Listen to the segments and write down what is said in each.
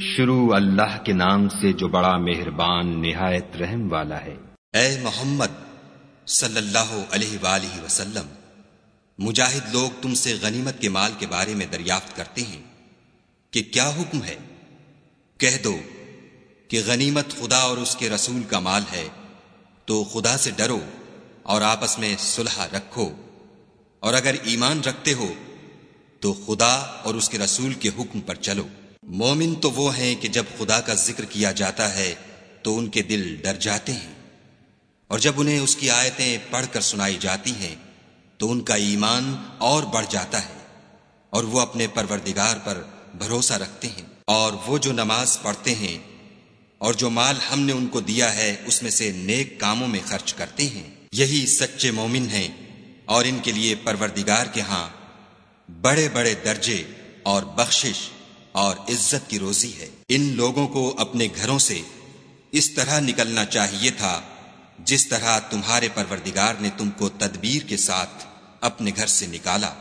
شروع اللہ کے نام سے جو بڑا مہربان نہایت رحم والا ہے۔ اے محمد صلی اللہ علیہ وآلہ وسلم، مجاہد لوگ تم سے غنیمت کے مال کے بارے میں دریافت کرتے ہیں کہ کیا حکم ہے؟ کہہ دو کہ غنیمت خدا اور اس کے رسول کا مال ہے، تو خدا سے ڈرو اور آپس میں صلح رکھو۔ اور اگر ایمان رکھتے ہو، تو خدا اور اس کے رسول کے حکم پر چلو۔ مومن تو وہ ہیں کہ جب خدا کا ذکر کیا جاتا ہے تو ان کے دل ڈر جاتے ہیں۔ اور جب انہیں اس کی آیتیں پڑھ کر سنائی جاتی ہیں تو ان کا ایمان اور بڑھ جاتا ہے اور وہ اپنے پروردگار پر بھروسہ رکھتے ہیں اور وہ جو نماز پڑھتے ہیں اور جو مال ہم نے ان کو دیا ہے اس میں سے نیک کاموں میں خرچ کرتے ہیں۔ یہی سچے مومن ہیں اور ان کے لیے پروردگار کے ہاں بڑے بڑے درجے اور بخشش اور عزت کی روزی ہے۔ ان لوگوں کو اپنے گھروں سے اس طرح نکلنا چاہیے تھا جس طرح تمہارے پروردگار نے تم کو تدبیر کے ساتھ اپنے گھر سے نکالا۔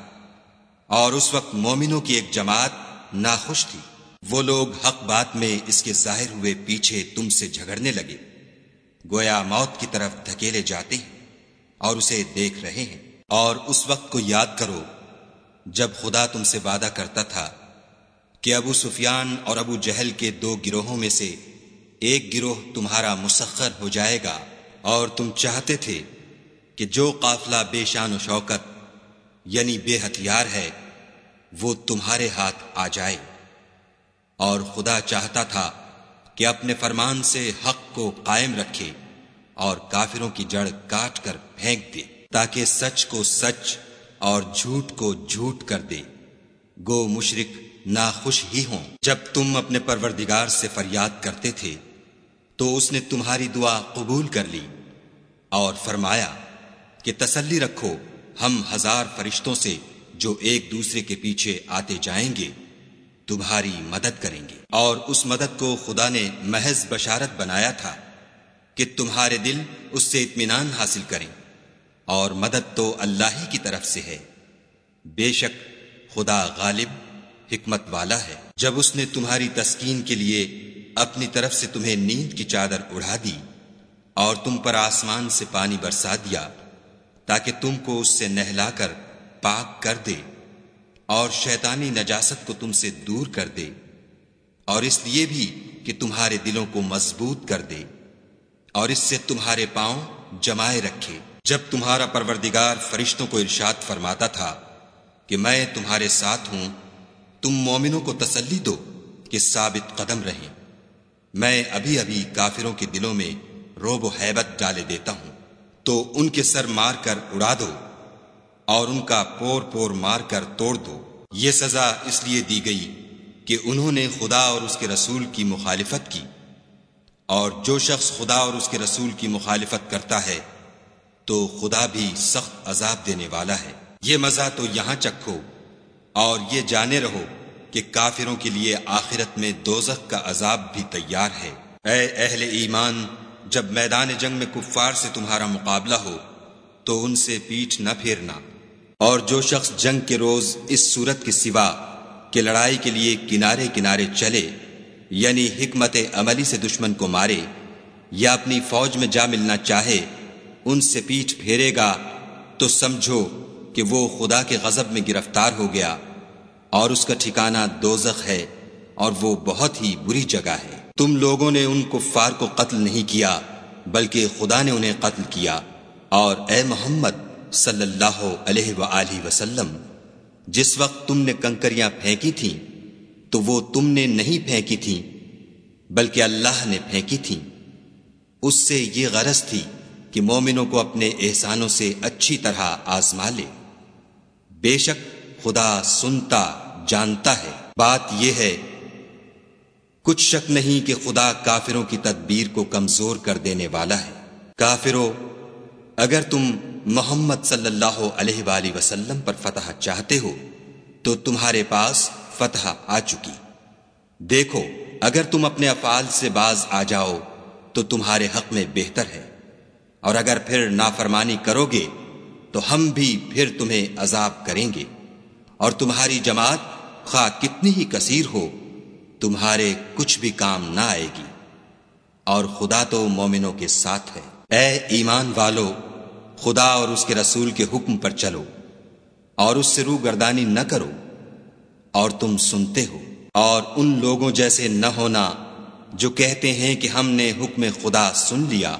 اور اس وقت مومنوں کی ایک جماعت ناخوش تھی۔ وہ لوگ حق بات میں اس کے ظاہر ہوئے پیچھے تم سے جھگڑنے لگے۔ گویا موت کی طرف دھکیلے جاتے ہیں اور اسے دیکھ رہے ہیں۔ اور اس وقت کو یاد کرو، جب خدا تم سے وعدہ کرتا تھا کہ ابو سفیان اور ابو جہل کے دو گروہوں میں سے ایک گروہ تمہارا مسخر ہو جائے گا اور تم چاہتے تھے کہ جو قافلہ بے شان و شوکت یعنی بے ہتھیار ہے، وہ تمہارے ہاتھ آ جائے۔ اور خدا چاہتا تھا کہ اپنے فرمان سے حق کو قائم رکھے اور کافروں کی جڑ کاٹ کر پھینک دے، تاکہ سچ کو سچ اور جھوٹ کو جھوٹ کر دے۔ گو مشرق ناخوش ہی ہوں۔ جب تم اپنے پروردگار سے فریاد کرتے تھے، تو اس نے تمہاری دعا قبول کر لی اور فرمایا کہ تسلی رکھو، ہم ہزار فرشتوں سے جو ایک دوسرے کے پیچھے آتے جائیں گے، تمہاری مدد کریں گے۔ اور اس مدد کو خدا نے محض بشارت بنایا تھا کہ تمہارے دل اس سے اطمینان حاصل کریں۔ اور مدد تو اللہ ہی کی طرف سے ہے۔ بے شک خدا غالب حکمت والا ہے۔ جب اس نے تمہاری تسکین کے لیے اپنی طرف سے تمہیں نیند کی چادر اڑا دی اور تم پر آسمان سے پانی برسا دیا تاکہ تم کو اس سے نہلا کر پاک کر دے اور شیطانی نجاست کو تم سے دور کر دے اور اس لیے بھی کہ تمہارے دلوں کو مضبوط کر دے اور اس سے تمہارے پاؤں جمائے رکھے۔ جب تمہارا پروردگار فرشتوں کو ارشاد فرماتا تھا کہ میں تمہارے ساتھ ہوں تم مومنوں کو تسلی دو کہ ثابت قدم رہیں میں ابھی ابھی کافروں کے دلوں میں روب و حیبت ڈالے دیتا ہوں۔ تو ان کے سر مار کر اڑا دو اور ان کا پور پور مار کر توڑ دو۔ یہ سزا اس لیے دی گئی کہ انہوں نے خدا اور اس کے رسول کی مخالفت کی۔ اور جو شخص خدا اور اس کے رسول کی مخالفت کرتا ہے، تو خدا بھی سخت عذاب دینے والا ہے۔ یہ مزہ تو یہاں چکھو۔ اور یہ جانے رہو کہ کافروں کے لیے آخرت میں دوزخ کا عذاب بھی تیار ہے۔ اے اہل ایمان، جب میدان جنگ میں کفار سے تمہارا مقابلہ ہو، تو ان سے پیٹھ نہ پھیرنا۔ اور جو شخص جنگ کے روز اس صورت کے سوا کہ لڑائی کے لیے کنارے کنارے چلے یعنی حکمت عملی سے دشمن کو مارے یا اپنی فوج میں جا ملنا چاہے، ان سے پیٹھ پھیرے گا، تو سمجھو کہ وہ خدا کے غضب میں گرفتار ہو گیا اور اس کا ٹھکانہ دوزخ ہے اور وہ بہت ہی بری جگہ ہے۔ تم لوگوں نے ان کفار کو قتل نہیں کیا، بلکہ خدا نے انہیں قتل کیا۔ اور اے محمد صلی اللہ علیہ وآلہ وسلم، جس وقت تم نے کنکریاں پھینکی تھیں، تو وہ تم نے نہیں پھینکی تھیں، بلکہ اللہ نے پھینکی تھیں۔ اس سے یہ غرض تھی کہ مومنوں کو اپنے احسانوں سے اچھی طرح آزما لے۔ بے شک خدا سنتا، جانتا ہے۔ بات یہ ہے، کچھ شک نہیں کہ خدا کافروں کی تدبیر کو کمزور کر دینے والا ہے۔ کافروں اگر تم محمد صلی اللہ علیہ وآلہ وسلم پر فتح چاہتے ہو، تو تمہارے پاس فتح آ چکی۔ دیکھو، اگر تم اپنے افعال سے باز آ جاؤ، تو تمہارے حق میں بہتر ہے۔ اور اگر پھر نافرمانی کرو گے تو ہم بھی پھر تمہیں عذاب کریں گے۔ اور تمہاری جماعت خواہ کتنی ہی کثیر ہو، تمہارے کچھ بھی کام نہ آئے گی۔ اور خدا تو مومنوں کے ساتھ ہے۔ اے ایمان والو، خدا اور اس کے رسول کے حکم پر چلو۔ اور اس سے رو گردانی نہ کرو۔ اور تم سنتے ہو۔ اور ان لوگوں جیسے نہ ہونا جو کہتے ہیں کہ ہم نے حکم خدا سن لیا،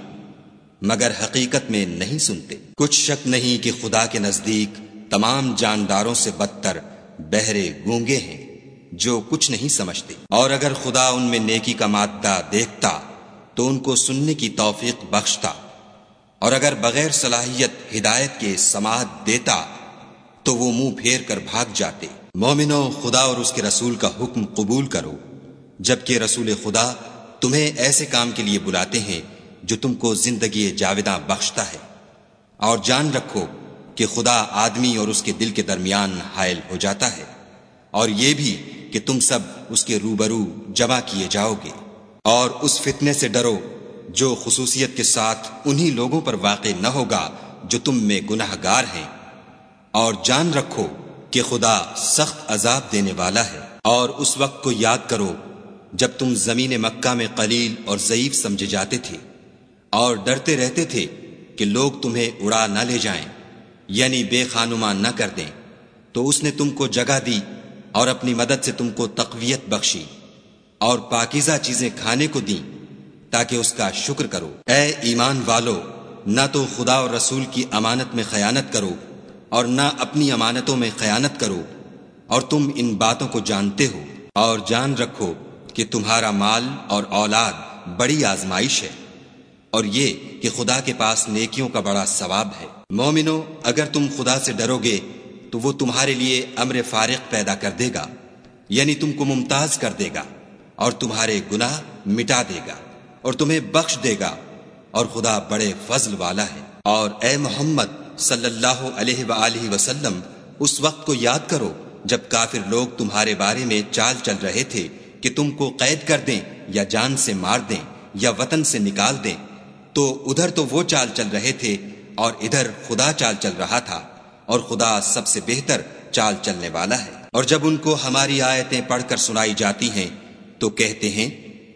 مگر حقیقت میں نہیں سنتے۔ کچھ شک نہیں کہ خدا کے نزدیک تمام جانداروں سے بدتر بہرے گونگے ہیں جو کچھ نہیں سمجھتے۔ اور اگر خدا ان میں نیکی کا مادہ دیکھتا تو ان کو سننے کی توفیق بخشتا۔ اور اگر بغیر صلاحیت ہدایت کے سماعت دیتا تو وہ منہ پھیر کر بھاگ جاتے۔ مومنو، خدا اور اس کے رسول کا حکم قبول کرو۔ جبکہ رسول خدا تمہیں ایسے کام کے لیے بلاتے ہیں جو تم کو زندگی جاویداں بخشتا ہے۔ اور جان رکھو کہ خدا آدمی اور اس کے دل کے درمیان حائل ہو جاتا ہے اور یہ بھی کہ تم سب اس کے روبرو جمع کیے جاؤ گے اور اس فتنے سے ڈرو جو خصوصیت کے ساتھ انہی لوگوں پر واقع نہ ہوگا جو تم میں گناہ گار ہیں اور جان رکھو کہ خدا سخت عذاب دینے والا ہے اور اس وقت کو یاد کرو جب تم زمین مکہ میں قلیل اور ضعیف سمجھے جاتے تھے اور ڈرتے رہتے تھے کہ لوگ تمہیں اڑا نہ لے جائیں یعنی بے خانمان نہ کر دیں۔ تو اس نے تم کو جگہ دی اور اپنی مدد سے تم کو تقویت بخشی اور پاکیزہ چیزیں کھانے کو دیں تاکہ اس کا شکر کرو۔ اے ایمان والو، نہ تو خدا اور رسول کی امانت میں خیانت کرو اور نہ اپنی امانتوں میں خیانت کرو اور تم ان باتوں کو جانتے ہو۔ اور جان رکھو کہ تمہارا مال اور اولاد بڑی آزمائش ہے۔ اور یہ کہ خدا کے پاس نیکیوں کا بڑا ثواب ہے۔ مومنو، اگر تم خدا سے ڈرو گے تو وہ تمہارے لیے امر فارق پیدا کر دے گا یعنی تم کو ممتاز کر دے گا اور تمہارے گناہ مٹا دے گا اور تمہیں بخش دے گا۔ اور خدا بڑے فضل والا ہے۔ اور اے محمد صلی اللہ علیہ وآلہ وسلم، اس وقت کو یاد کرو جب کافر لوگ تمہارے بارے میں چال چل رہے تھے کہ تم کو قید کر دیں یا جان سے مار دیں یا وطن سے نکال دیں۔ تو ادھر تو وہ چال چل رہے تھے اور ادھر خدا چال چل رہا تھا اور خدا سب سے بہتر چال چلنے والا ہے۔ اور جب ان کو ہماری آیتیں پڑھ کر سنائی جاتی ہیں تو کہتے ہیں،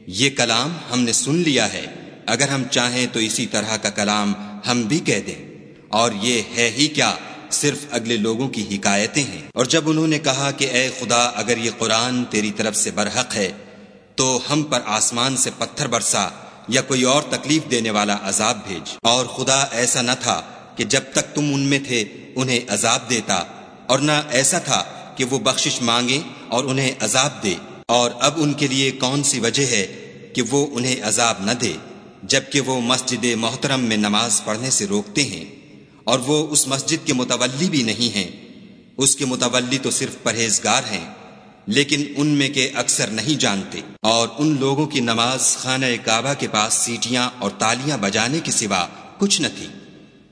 یہ کلام ہم نے سن لیا ہے، اگر ہم چاہیں تو اسی طرح کا کلام ہم بھی کہہ دیں۔ اور یہ ہے ہی کیا، صرف اگلے لوگوں کی حکایتیں ہیں۔ اور جب انہوں نے کہا کہ اے خدا، اگر یہ قرآن تیری طرف سے برحق ہے، تو ہم پر آسمان سے پتھر برسا یا کوئی اور تکلیف دینے والا عذاب بھیج۔ اور خدا ایسا نہ تھا کہ جب تک تم ان میں تھے، انہیں عذاب دیتا۔ اور نہ ایسا تھا کہ وہ بخشش مانگے اور انہیں عذاب دے۔ اور اب ان کے لیے کون سی وجہ ہے کہ وہ انہیں عذاب نہ دے؟ جبکہ وہ مسجد محترم میں نماز پڑھنے سے روکتے ہیں۔ اور وہ اس مسجد کے متولی بھی نہیں ہیں۔ اس کے متولی تو صرف پرہیزگار ہیں۔ لیکن ان میں کے اکثر نہیں جانتے اور ان لوگوں کی نماز خانہ کعبہ کے پاس سیٹیاں اور تالیاں بجانے کے سوا کچھ نہ تھی۔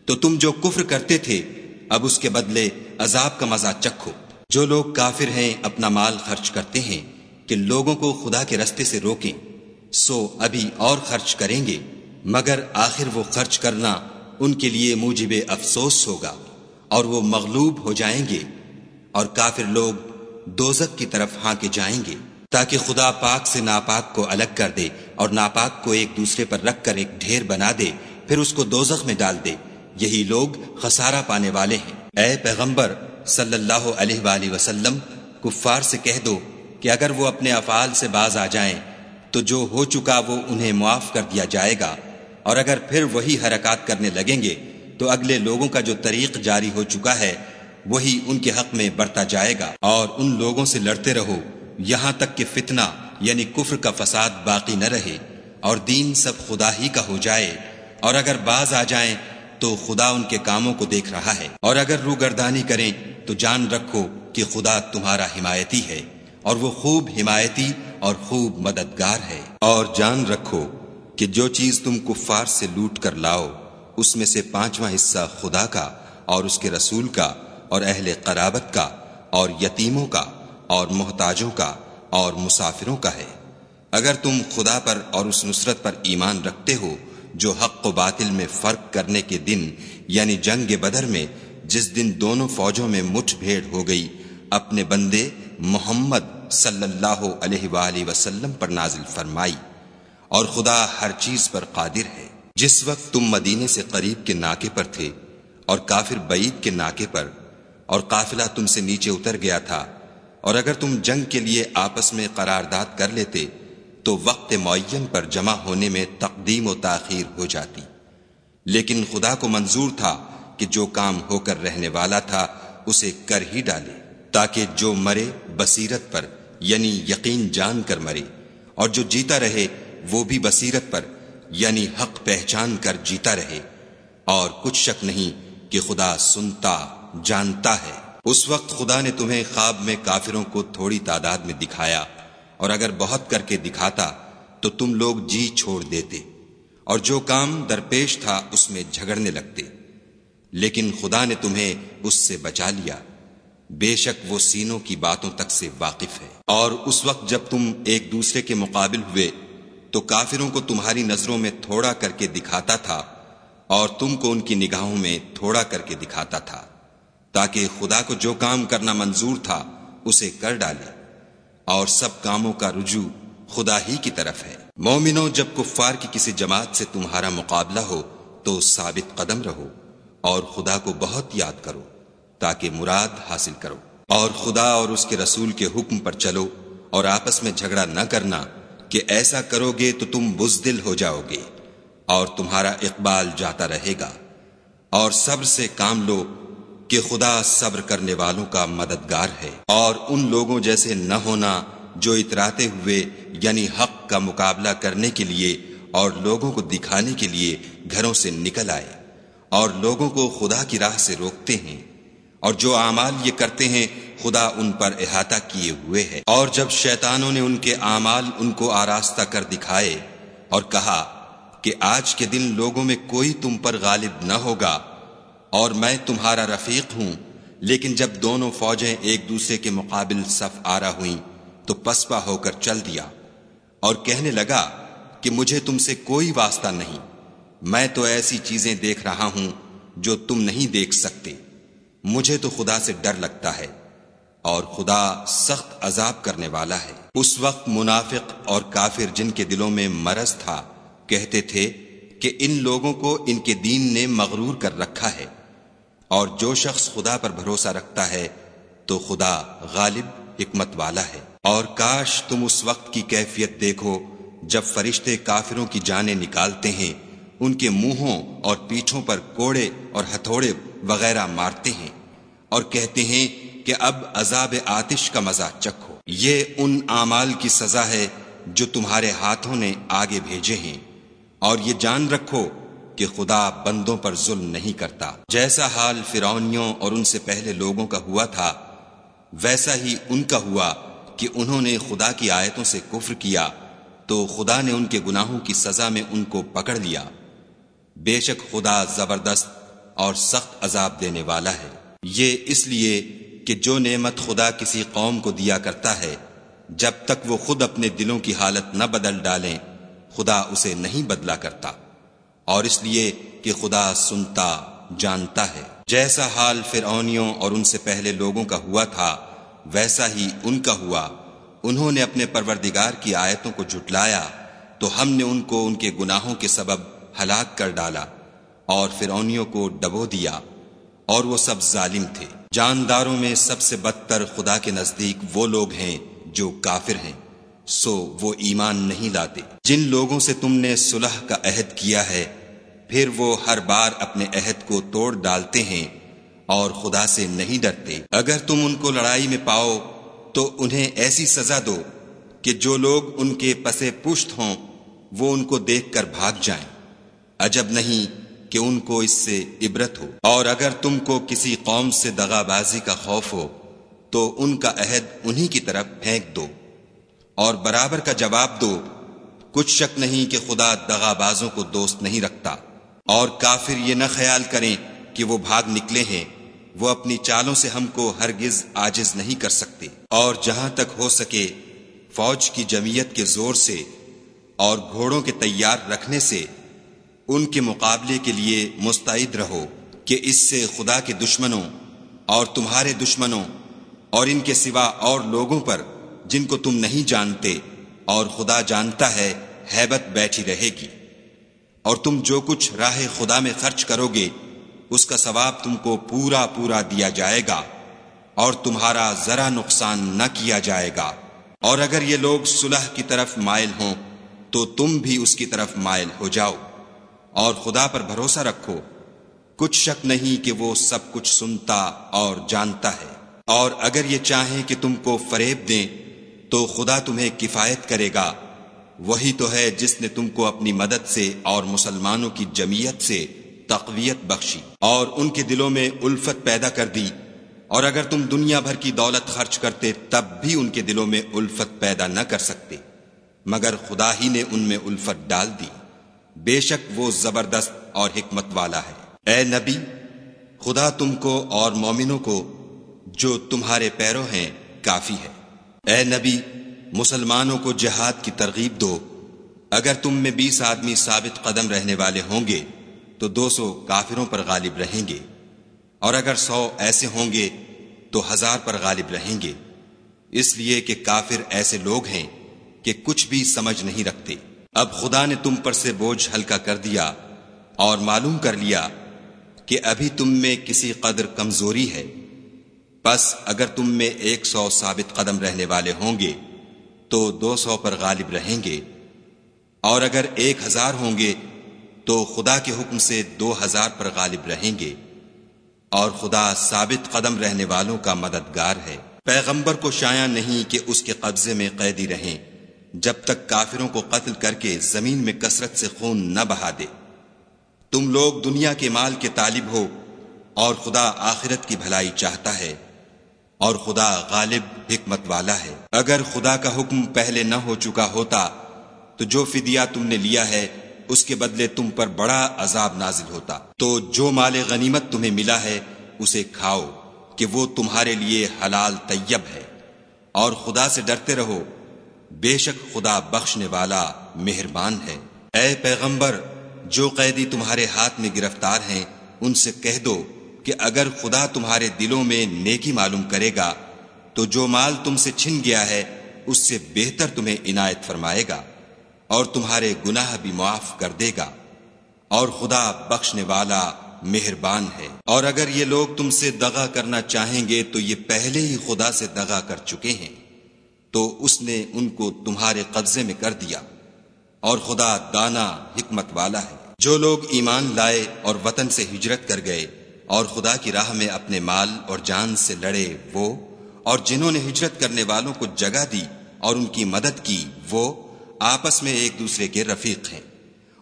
تو تم جو کفر کرتے تھے، اب اس کے بدلے عذاب کا مزہ چکھو۔ جو لوگ کافر ہیں، اپنا مال خرچ کرتے ہیں۔ کہ لوگوں کو خدا کے رستے سے روکیں، سو ابھی اور خرچ کریں گے۔ مگر آخر وہ خرچ کرنا ان کے لیے موجب افسوس ہوگا اور وہ مغلوب ہو جائیں گے۔ اور کافر لوگ دوزک کی طرف ہاں کے جائیں گے، تاکہ خدا پاک سے ناپاک کو الگ کر دے اور ناپاک کو ایک دوسرے پر رکھ کر ایک ڈھیر بنا دے، پھر اس کو دوزخ میں ڈال دے۔ یہی لوگ خسارہ پانے والے ہیں۔ اے پیغمبر، صلی اللہ علیہ وآلہ وسلم، کفار سے کہہ دو کہ اگر وہ اپنے افعال سے باز آ جائیں، تو جو ہو چکا وہ انہیں معاف کر دیا جائے گا۔ اور اگر پھر وہی حرکات کرنے لگیں گے، تو اگلے لوگوں کا جو طریق جاری ہو چکا ہے وہی ان کے حق میں بڑھتا جائے گا اور ان لوگوں سے لڑتے رہو، یہاں تک کہ فتنہ یعنی کفر کا فساد باقی نہ رہے اور دین سب خدا ہی کا ہو جائے۔ اور اگر باز آ جائیں تو خدا ان کے کاموں کو دیکھ رہا ہے۔ اور اگر روگردانی کریں تو جان رکھو کہ خدا تمہارا حمایتی ہے اور وہ خوب حمایتی اور خوب مددگار ہے۔ اور جان رکھو کہ جو چیز تم کفار سے لوٹ کر لاؤ، اس میں سے پانچواں حصہ خدا کا اور اس کے رسول کا اور اہل قرابت کا، اور یتیموں کا، اور محتاجوں کا، اور مسافروں کا ہے۔ اگر تم خدا پر اور اس نصرت پر ایمان رکھتے ہو، جو حق و باطل میں فرق کرنے کے دن یعنی جنگ بدر میں، جس دن دونوں فوجوں میں مٹھ بھیڑ ہو گئی، اپنے بندے محمد صلی اللہ علیہ وآلہ وسلم پر نازل فرمائی۔ اور خدا ہر چیز پر قادر ہے۔ جس وقت تم مدینے سے قریب کے ناکے پر تھے، اور کافر بعید کے ناکے پر اور قافلہ تم سے نیچے اتر گیا تھا۔ اور اگر تم جنگ کے لیے آپس میں قرارداد کر لیتے، تو وقت معین پر جمع ہونے میں تقدیم و تاخیر ہو جاتی۔ لیکن خدا کو منظور تھا کہ جو کام ہو کر رہنے والا تھا، اسے کر ہی ڈالے، تاکہ جو مرے بصیرت پر یعنی یقین جان کر مرے۔ اور جو جیتا رہے، وہ بھی بصیرت پر یعنی حق پہچان کر جیتا رہے۔ اور کچھ شک نہیں کہ خدا سنتا جانتا ہے۔ اس وقت خدا نے تمہیں خواب میں کافروں کو تھوڑی تعداد میں دکھایا، اور اگر بہت کر کے دکھاتا تو تم لوگ جی چھوڑ دیتے، اور جو کام درپیش تھا اس میں جھگڑنے لگتے۔ لیکن خدا نے تمہیں اس سے بچا لیا۔ بے شک وہ سینوں کی باتوں تک سے واقف ہے۔ اور اس وقت جب تم ایک دوسرے کے مقابل ہوئے تو کافروں کو تمہاری نظروں میں تھوڑا کر کے دکھاتا تھا، اور تم کو ان کی نگاہوں میں تھوڑا کر کے دکھاتا تھا۔ تاکہ خدا کو جو کام کرنا منظور تھا اسے کر ڈالے اور سب کاموں کا رجوع خدا ہی کی طرف ہے۔ مومنو جب کفار کی کسی جماعت سے تمہارا مقابلہ ہو، تو ثابت قدم رہو اور خدا کو بہت یاد کرو تاکہ مراد حاصل کرو۔ اور خدا اور اس کے رسول کے حکم پر چلو اور آپس میں جھگڑا نہ کرنا کہ ایسا کرو گے تو تم بزدل ہو جاؤ گے اور تمہارا اقبال جاتا رہے گا۔ اور صبر سے کام لو کہ خدا صبر کرنے والوں کا مددگار ہے اور ان لوگوں جیسے نہ ہونا جو اتراتے ہوئے یعنی حق کا مقابلہ کرنے کے لیے اور لوگوں کو دکھانے کے لیے گھروں سے نکل آئے اور لوگوں کو خدا کی راہ سے روکتے ہیں اور جو اعمال یہ کرتے ہیں، خدا ان پر احاطہ کیے ہوئے ہے۔ اور جب شیطانوں نے ان کے اعمال ان کو آراستہ کر دکھائے اور کہا کہ آج کے دن لوگوں میں کوئی تم پر غالب نہ ہوگا اور میں تمہارا رفیق ہوں، لیکن جب دونوں فوجیں ایک دوسرے کے مقابل صف آرا ہوئیں، تو پسپا ہو کر چل دیا اور کہنے لگا کہ مجھے تم سے کوئی واسطہ نہیں، میں تو ایسی چیزیں دیکھ رہا ہوں جو تم نہیں دیکھ سکتے۔ مجھے تو خدا سے ڈر لگتا ہے اور خدا سخت عذاب کرنے والا ہے۔ اس وقت منافق اور کافر جن کے دلوں میں مرض تھا، کہتے تھے کہ ان لوگوں کو ان کے دین نے مغرور کر رکھا ہے۔ اور جو شخص خدا پر بھروسہ رکھتا ہے، تو خدا غالب، حکمت والا ہے۔ اور کاش تم اس وقت کی کیفیت دیکھو، جب فرشتے کافروں کی جانیں نکالتے ہیں، ان کے منہوں اور پیٹھوں پر کوڑے اور ہتھوڑے وغیرہ مارتے ہیں۔ اور کہتے ہیں کہ اب عذاب آتش کا مزہ چکھو۔ یہ ان اعمال کی سزا ہے جو تمہارے ہاتھوں نے آگے بھیجے ہیں۔ اور یہ جان رکھو کہ خدا بندوں پر ظلم نہیں کرتا۔ جیسا حال فرونیوں اور ان سے پہلے لوگوں کا ہوا تھا، ویسا ہی ان کا ہوا کہ انہوں نے خدا کی آیتوں سے کفر کیا، تو خدا نے ان کے گناہوں کی سزا میں ان کو پکڑ لیا۔ بے شک خدا زبردست اور سخت عذاب دینے والا ہے۔ یہ اس لیے کہ جو نعمت خدا کسی قوم کو دیا کرتا ہے، جب تک وہ خود اپنے دلوں کی حالت نہ بدل ڈالیں، خدا اسے نہیں بدلا کرتا۔ اور اس لیے کہ خدا سنتا، جانتا ہے۔ جیسا حال فرعونیوں اور ان سے پہلے لوگوں کا ہوا تھا، ویسا ہی ان کا ہوا۔ انہوں نے اپنے پروردگار کی آیتوں کو جھٹلایا، تو ہم نے ان کو ان کے گناہوں کے سبب ہلاک کر ڈالا اور فرونیوں کو ڈبو دیا، اور وہ سب ظالم تھے۔ جانداروں میں سب سے بدتر خدا کے نزدیک وہ لوگ ہیں جو کافر ہیں، سو وہ ایمان نہیں لاتے۔ جن لوگوں سے تم نے صلح کا عہد کیا ہے پھر وہ ہر بار اپنے عہد کو توڑ ڈالتے ہیں اور خدا سے نہیں ڈرتے۔ اگر تم ان کو لڑائی میں پاؤ، تو انہیں ایسی سزا دو کہ جو لوگ ان کے پسے پشت ہوں، وہ ان کو دیکھ کر بھاگ جائیں۔ عجب نہیں کہ ان کو اس سے عبرت ہو۔ اور اگر تم کو کسی قوم سے دغا بازی کا خوف ہو، تو ان کا عہد انہی کی طرف پھینک دو۔ اور برابر کا جواب دو، کچھ شک نہیں کہ خدا دغا بازوں کو دوست نہیں رکھتا۔ اور کافر یہ نہ خیال کریں کہ وہ بھاگ نکلے ہیں۔ وہ اپنی چالوں سے ہم کو ہرگز آجز نہیں کر سکتے۔ اور جہاں تک ہو سکے، فوج کی جمعیت کے زور سے اور گھوڑوں کے تیار رکھنے سے ان کے مقابلے کے لیے مستعد رہو کہ اس سے خدا کے دشمنوں اور تمہارے دشمنوں اور ان کے سوا اور لوگوں پر جن کو تم نہیں جانتے اور خدا جانتا ہے، ہیبت بیٹھی رہے گی۔ اور تم جو کچھ راہ خدا میں خرچ کرو گے، اس کا ثواب تم کو پورا پورا دیا جائے گا اور تمہارا ذرا نقصان نہ کیا جائے گا۔ اور اگر یہ لوگ صلح کی طرف مائل ہوں، تو تم بھی اس کی طرف مائل ہو جاؤ۔ اور خدا پر بھروسہ رکھو، کچھ شک نہیں کہ وہ سب کچھ سنتا اور جانتا ہے۔ اور اگر یہ چاہیں کہ تم کو فریب دیں، تو خدا تمہیں کفایت کرے گا۔ وہی تو ہے جس نے تم کو اپنی مدد سے اور مسلمانوں کی جمیت سے تقویت بخشی اور ان کے دلوں میں الفت پیدا کر دی۔ اور اگر تم دنیا بھر کی دولت خرچ کرتے تب بھی ان کے دلوں میں الفت پیدا نہ کر سکتے۔ مگر خدا ہی نے ان میں الفت ڈال دی۔ بے شک وہ زبردست اور حکمت والا ہے۔ اے نبی، خدا تم کو اور مومنوں کو جو تمہارے پیرو ہیں، کافی ہے۔ اے نبی مسلمانوں کو جہاد کی ترغیب دو۔ اگر تم میں بیس آدمی ثابت قدم رہنے والے ہوں گے، تو دو سو کافروں پر غالب رہیں گے۔ اور اگر سو ایسے ہوں گے، تو ہزار پر غالب رہیں گے۔ اس لیے کہ کافر ایسے لوگ ہیں کہ کچھ بھی سمجھ نہیں رکھتے۔ اب خدا نے تم پر سے بوجھ ہلکا کر دیا اور معلوم کر لیا کہ ابھی تم میں کسی قدر کمزوری ہے۔ بس اگر تم میں ایک سو ثابت قدم رہنے والے ہوں گے تو دو سو پر غالب رہیں گے۔ اور اگر ایک ہزار ہوں گے، تو خدا کے حکم سے دو ہزار پر غالب رہیں گے۔ اور خدا ثابت قدم رہنے والوں کا مددگار ہے۔ پیغمبر کو شایا نہیں کہ اس کے قبضے میں قیدی رہیں، جب تک کافروں کو قتل کر کے زمین میں کثرت سے خون نہ بہا دے۔ تم لوگ دنیا کے مال کے طالب ہو اور خدا آخرت کی بھلائی چاہتا ہے۔ اور خدا غالب حکمت والا ہے۔ اگر خدا کا حکم پہلے نہ ہو چکا ہوتا، تو جو فدیہ تم نے لیا ہے، اس کے بدلے تم پر بڑا عذاب نازل ہوتا۔ تو جو مال غنیمت تمہیں ملا ہے، اسے کھاؤ کہ وہ تمہارے لیے حلال طیب ہے۔ اور خدا سے ڈرتے رہو، بے شک خدا بخشنے والا مہربان ہے۔ اے پیغمبر، جو قیدی تمہارے ہاتھ میں گرفتار ہیں، ان سے کہہ دو کہ اگر خدا تمہارے دلوں میں نیکی معلوم کرے گا، تو جو مال تم سے چھن گیا ہے، اس سے بہتر تمہیں عنایت فرمائے گا اور تمہارے گناہ بھی معاف کر دے گا اور خدا بخشنے والا مہربان ہے۔ اور اگر یہ لوگ تم سے دغا کرنا چاہیں گے، تو یہ پہلے ہی خدا سے دغا کر چکے ہیں۔ تو اس نے ان کو تمہارے قبضے میں کر دیا۔ اور خدا دانا حکمت والا ہے۔ جو لوگ ایمان لائے اور وطن سے ہجرت کر گئے اور خدا کی راہ میں اپنے مال اور جان سے لڑے وہ، اور جنہوں نے ہجرت کرنے والوں کو جگہ دی اور ان کی مدد کی وہ آپس میں ایک دوسرے کے رفیق ہیں۔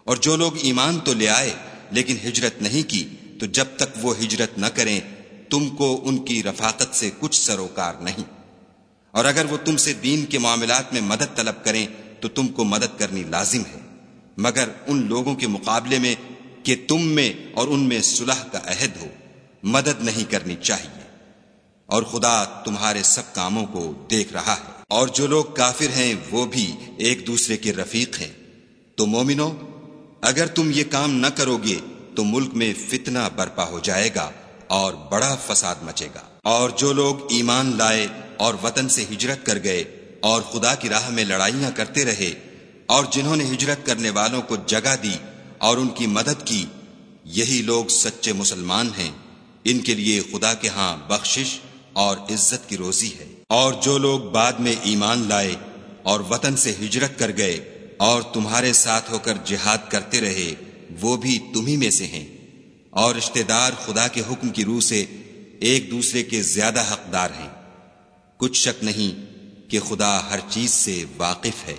اور جو لوگ ایمان تو لے آئے لیکن ہجرت نہیں کی، تو جب تک وہ ہجرت نہ کریں، تم کو ان کی رفاقت سے کچھ سروکار نہیں۔ اور اگر وہ تم سے دین کے معاملات میں مدد طلب کریں، تو تم کو مدد کرنی لازم ہے۔ مگر ان لوگوں کے مقابلے میں کہ تم میں اور ان میں صلح کا عہد ہو، مدد نہیں کرنی چاہیے۔ اور خدا تمہارے سب کاموں کو دیکھ رہا ہے۔ اور جو لوگ کافر ہیں، وہ بھی ایک دوسرے کے رفیق ہیں۔ تو مومنو اگر تم یہ کام نہ کرو گے تو ملک میں فتنہ برپا ہو جائے گا اور بڑا فساد مچے گا۔ اور جو لوگ ایمان لائے اور وطن سے ہجرت کر گئے اور خدا کی راہ میں لڑائیاں کرتے رہے اور جنہوں نے ہجرت کرنے والوں کو جگہ دی اور ان کی مدد کی۔ یہی لوگ سچے مسلمان ہیں۔ ان کے لیے خدا کے ہاں بخشش اور عزت کی روزی ہے۔ اور جو لوگ بعد میں ایمان لائے اور وطن سے ہجرت کر گئے اور تمہارے ساتھ ہو کر جہاد کرتے رہے، وہ بھی تمہیں میں سے ہیں۔ اور رشتے دار خدا کے حکم کی روح سے ایک دوسرے کے زیادہ حقدار ہیں۔ کچھ شک نہیں کہ خدا ہر چیز سے واقف ہے۔